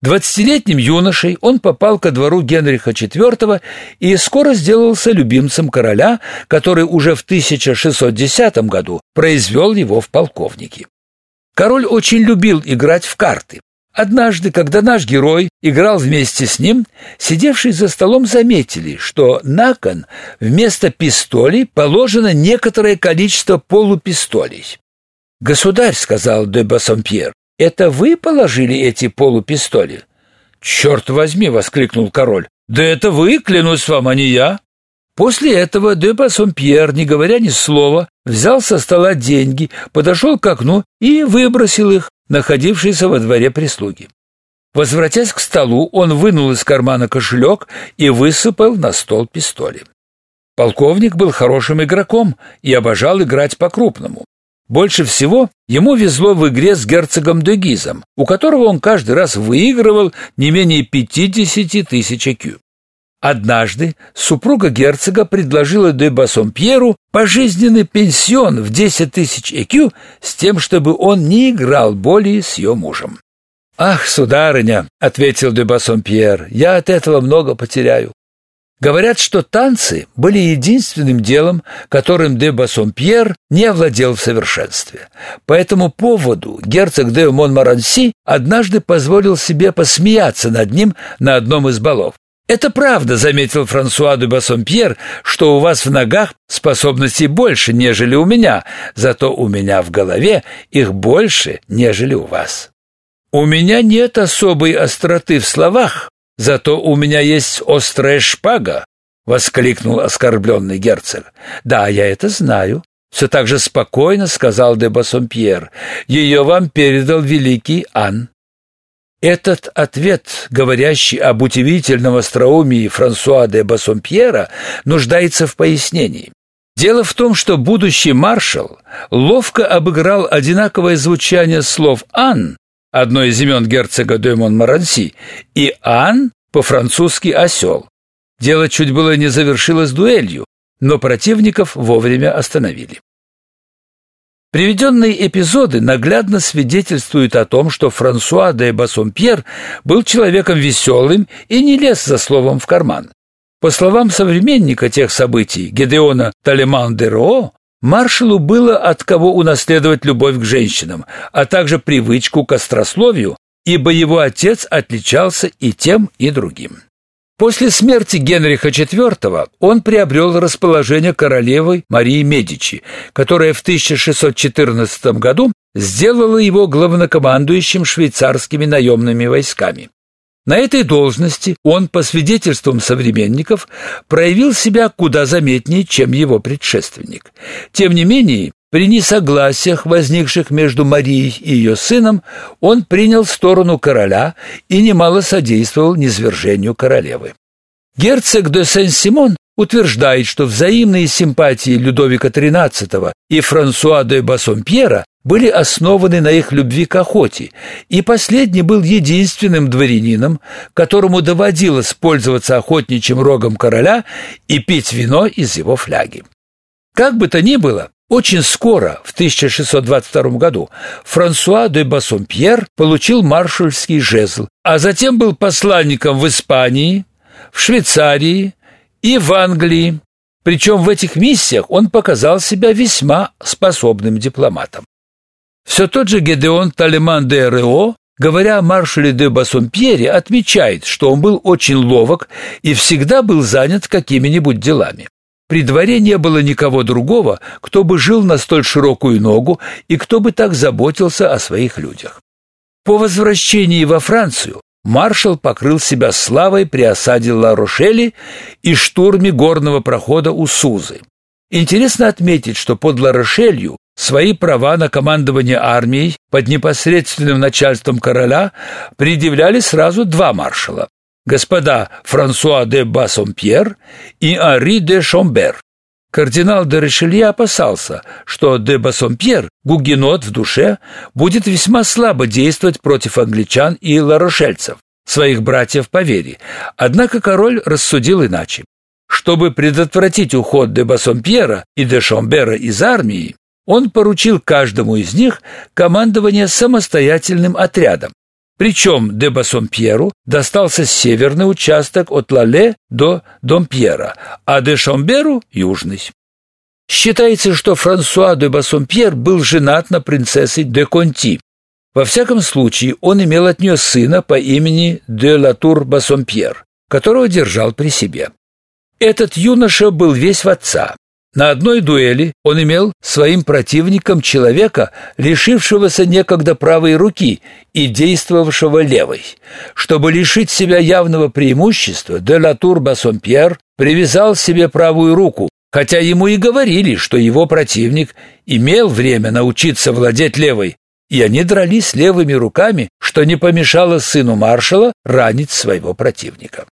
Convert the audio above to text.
Двадцатилетним юношей он попал ко двору Генриха IV и скоро сделался любимцем короля, который уже в 1610 году произвел его в полковники. Король очень любил играть в карты. Однажды, когда наш герой играл вместе с ним, сидевшие за столом заметили, что на кон вместо пистолей положено некоторое количество полупистолей. «Государь», — сказал де Бассомпьер, — «это вы положили эти полупистоли?» «Черт возьми!» — воскликнул король. «Да это вы, клянусь вам, а не я!» После этого де Бассомпьер, не говоря ни слова, взял со стола деньги, подошел к окну и выбросил их, находившиеся во дворе прислуги. Возвратясь к столу, он вынул из кармана кошелек и высыпал на стол пистоли. Полковник был хорошим игроком и обожал играть по-крупному. Больше всего ему везло в игре с герцогом де Гизом, у которого он каждый раз выигрывал не менее 50 тысяч кю. Однажды супруга герцога предложила де Бассомпьеру пожизненный пенсион в 10 тысяч ЭКЮ с тем, чтобы он не играл более с ее мужем. «Ах, сударыня», — ответил де Бассомпьер, — «я от этого много потеряю. Говорят, что танцы были единственным делом, которым де Бассомпьер не овладел в совершенстве. По этому поводу герцог де Монмаранси однажды позволил себе посмеяться над ним на одном из балов. «Это правда», — заметил Франсуа де Бассомпьер, «что у вас в ногах способностей больше, нежели у меня, зато у меня в голове их больше, нежели у вас». «У меня нет особой остроты в словах, зато у меня есть острая шпага», — воскликнул оскорбленный герцог. «Да, я это знаю». Все так же спокойно сказал де Бассомпьер. «Ее вам передал великий Ан». Этот ответ, говорящий об удивительном остроумии Франсуа де Бассомпьера, нуждается в пояснении. Дело в том, что будущий маршал ловко обыграл одинаковое звучание слов «ан», одно из имен герцога де Монмаранси, и «ан» по-французски «осел». Дело чуть было не завершилось дуэлью, но противников вовремя остановили. Приведенные эпизоды наглядно свидетельствуют о том, что Франсуа де Бассомпьер был человеком веселым и не лез за словом в карман. По словам современника тех событий, Гедеона Талеман-де-Ро, маршалу было от кого унаследовать любовь к женщинам, а также привычку к острословию, ибо его отец отличался и тем, и другим. После смерти Генриха IV он приобрел расположение королевы Марии Медичи, которая в 1614 году сделала его главнокомандующим швейцарскими наемными войсками. На этой должности он, по свидетельствам современников, проявил себя куда заметнее, чем его предшественник. Тем не менее, при несогласиях, возникших между Марией и ее сыном, он принял сторону короля и немало содействовал низвержению королевы. Герцог де Сен-Симон утверждает, что взаимные симпатии Людовика XIII и Франсуа де Бассомпьера были основаны на их любви к охоте, и последний был единственным дворянином, которому доводилось пользоваться охотничьим рогом короля и пить вино из его фляги. Как бы то ни было, очень скоро, в 1622 году, Франсуа де Бассомпьер получил маршальский жезл, а затем был посланником в Испании, в Швейцарии и в Англии. Причем в этих миссиях он показал себя весьма способным дипломатом. Все тот же Гедеон Талеман де Рео, говоря о маршале де Бассомпьере, отмечает, что он был очень ловок и всегда был занят какими-нибудь делами. При дворе не было никого другого, кто бы жил на столь широкую ногу и кто бы так заботился о своих людях. По возвращении во Францию маршал покрыл себя славой при осаде Ла-Рошели и штурме горного прохода у Сузы. Интересно отметить, что под Ла-Рошелью свои права на командование армией под непосредственным начальством короля предъявляли сразу два маршала господа Франсуа де Бассомпьер и Ари де Шомбер. Кардинал де Ришелье опасался, что де Бассомпьер, гугенот в душе, будет весьма слабо действовать против англичан и ларошельцев, своих братьев по вере. Однако король рассудил иначе. Чтобы предотвратить уход де Бассомпьера и де Шомбера из армии, он поручил каждому из них командование самостоятельным отрядом, Причем де Бассомпьеру достался северный участок от Лале до Домпьера, а де Шомберу – южный. Считается, что Франсуа де Бассомпьер был женат на принцессе де Конти. Во всяком случае, он имел от нее сына по имени де Латур Бассомпьер, которого держал при себе. Этот юноша был весь в отца. На одной дуэли он имел своим противником человека, лишившегося некогда правой руки и действовавшего левой. Чтобы лишить себя явного преимущества, де Латур Бассомпьер привязал себе правую руку, хотя ему и говорили, что его противник имел время научиться владеть левой, и они дрались левыми руками, что не помешало сыну маршала ранить своего противника.